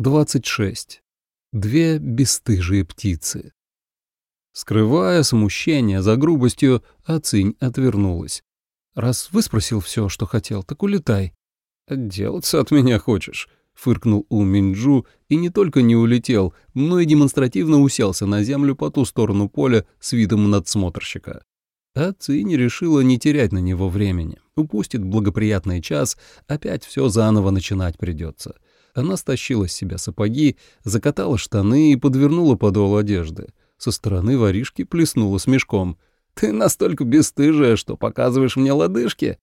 26. Две бесстыжие птицы. Скрывая смущение за грубостью, Ацинь отвернулась. «Раз выспросил все, что хотел, так улетай». «Отделаться от меня хочешь?» — фыркнул У Минджу и не только не улетел, но и демонстративно уселся на землю по ту сторону поля с видом надсмотрщика. А Цинь решила не терять на него времени. Упустит благоприятный час, опять все заново начинать придется. Она стащила с себя сапоги, закатала штаны и подвернула подол одежды. Со стороны воришки плеснула с мешком. «Ты настолько бесстыжая, что показываешь мне лодыжки?»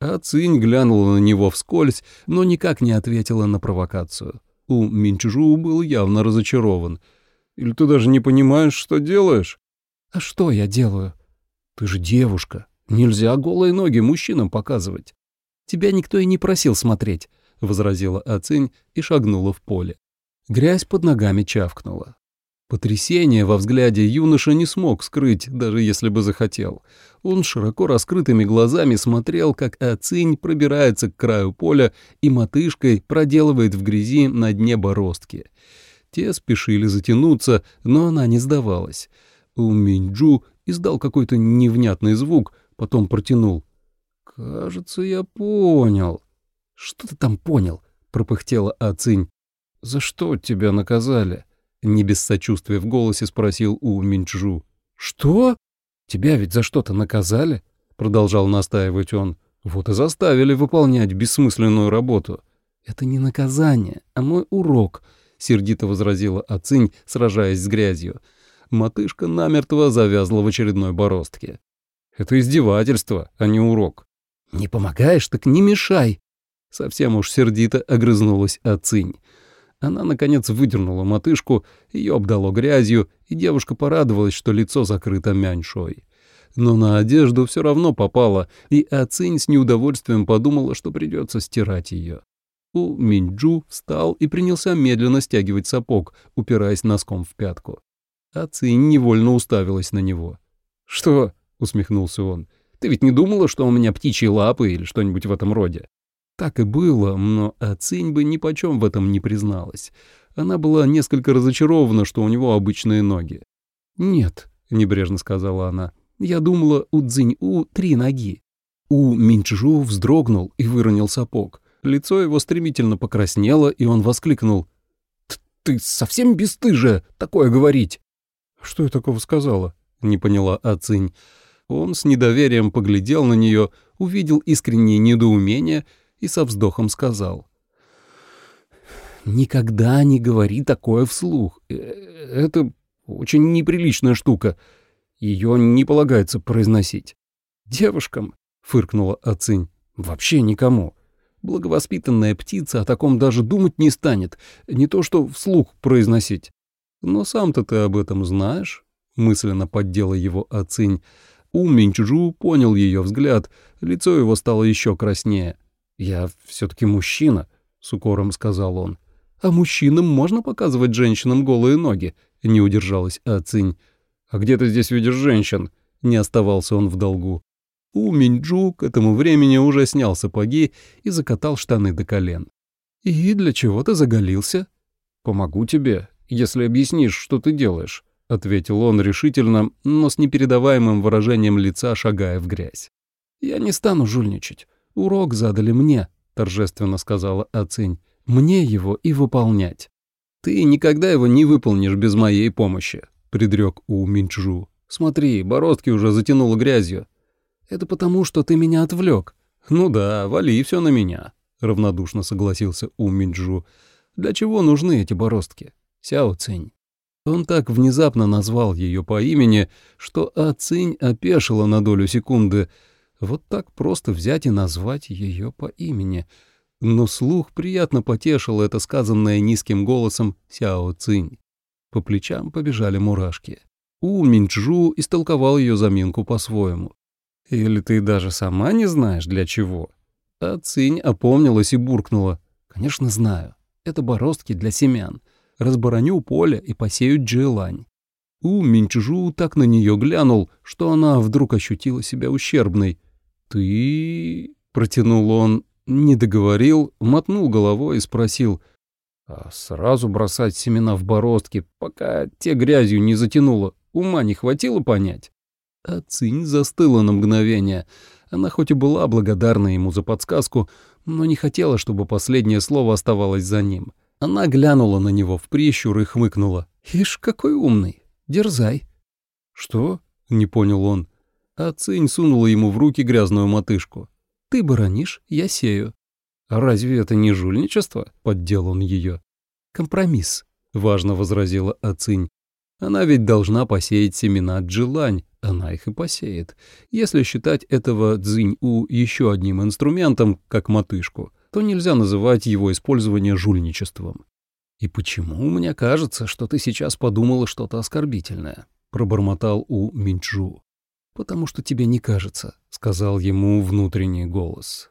А Цинь глянула на него вскользь, но никак не ответила на провокацию. У Минчжу был явно разочарован. «Или ты даже не понимаешь, что делаешь?» «А что я делаю?» «Ты же девушка. Нельзя голые ноги мужчинам показывать». «Тебя никто и не просил смотреть. — возразила Ацинь и шагнула в поле. Грязь под ногами чавкнула. Потрясение во взгляде юноша не смог скрыть, даже если бы захотел. Он широко раскрытыми глазами смотрел, как Ацинь пробирается к краю поля и мотышкой проделывает в грязи на дне бороздки. Те спешили затянуться, но она не сдавалась. У Минджу издал какой-то невнятный звук, потом протянул. «Кажется, я понял». «Что ты там понял?» — пропыхтела Ацинь. «За что тебя наказали?» — не без сочувствия в голосе спросил У Минчжу. «Что? Тебя ведь за что-то наказали?» — продолжал настаивать он. «Вот и заставили выполнять бессмысленную работу». «Это не наказание, а мой урок», — сердито возразила Ацинь, сражаясь с грязью. Матышка намертво завязла в очередной бороздке. «Это издевательство, а не урок». «Не помогаешь, так не мешай», Совсем уж сердито огрызнулась Ацинь. Она, наконец, выдернула мотышку, ее обдало грязью, и девушка порадовалась, что лицо закрыто мяньшой. Но на одежду все равно попало, и Ацинь с неудовольствием подумала, что придется стирать ее. У Минджу встал и принялся медленно стягивать сапог, упираясь носком в пятку. Ацинь невольно уставилась на него. «Что?» — усмехнулся он. «Ты ведь не думала, что у меня птичьи лапы или что-нибудь в этом роде?» Так и было, но Ацинь бы ни почем в этом не призналась. Она была несколько разочарована, что у него обычные ноги. «Нет», — небрежно сказала она, — «я думала, у Цзинь-У три ноги». У Минчжу вздрогнул и выронил сапог. Лицо его стремительно покраснело, и он воскликнул. «Ты совсем бесстыжая такое говорить?» «Что я такого сказала?» — не поняла Ацинь. Он с недоверием поглядел на нее, увидел искреннее недоумение — и со вздохом сказал. «Никогда не говори такое вслух. Э, это очень неприличная штука. Ее не полагается произносить». «Девушкам», — фыркнула Ацинь, — «вообще никому. Благовоспитанная птица о таком даже думать не станет, не то что вслух произносить». «Но сам-то ты об этом знаешь?» — мысленно поддела его Ацинь. У Минчжу понял ее взгляд, лицо его стало еще краснее. «Я все-таки мужчина», — с укором сказал он. «А мужчинам можно показывать женщинам голые ноги?» — не удержалась Ацинь. «А где ты здесь видишь женщин?» — не оставался он в долгу. У Минджу к этому времени уже снял сапоги и закатал штаны до колен. «И для чего ты заголился?» «Помогу тебе, если объяснишь, что ты делаешь», — ответил он решительно, но с непередаваемым выражением лица шагая в грязь. «Я не стану жульничать. «Урок задали мне», — торжественно сказала Ацинь. «Мне его и выполнять». «Ты никогда его не выполнишь без моей помощи», — предрек У Минчжу. «Смотри, бороздки уже затянуло грязью». «Это потому, что ты меня отвлек». «Ну да, вали все на меня», — равнодушно согласился У Минчжу. «Для чего нужны эти бороздки?» «Сяо Цинь». Он так внезапно назвал ее по имени, что Ацинь опешила на долю секунды — вот так просто взять и назвать ее по имени. Но слух приятно потешил это сказанное низким голосом Сяо Цинь. По плечам побежали мурашки. У Минчжу истолковал ее заминку по-своему. «Или ты даже сама не знаешь, для чего?» А Цинь опомнилась и буркнула. «Конечно, знаю. Это бороздки для семян. Разбороню поле и посею джелань». У Минчжу так на нее глянул, что она вдруг ощутила себя ущербной. «Ты...» — протянул он, не договорил, мотнул головой и спросил. А сразу бросать семена в бороздки, пока те грязью не затянуло, ума не хватило понять. А Цинь застыла на мгновение. Она хоть и была благодарна ему за подсказку, но не хотела, чтобы последнее слово оставалось за ним. Она глянула на него в прищур и хмыкнула. «Ишь, какой умный! Дерзай!» «Что?» — не понял он. А Цинь сунула ему в руки грязную мотышку. «Ты баронишь, я сею». «А разве это не жульничество?» — поддел он ее. «Компромисс», — важно возразила Ацинь. «Она ведь должна посеять семена джилань, она их и посеет. Если считать этого дзинь-у еще одним инструментом, как мотышку, то нельзя называть его использование жульничеством. «И почему мне кажется, что ты сейчас подумала что-то оскорбительное?» — пробормотал у Минчжу. «Потому что тебе не кажется», — сказал ему внутренний голос.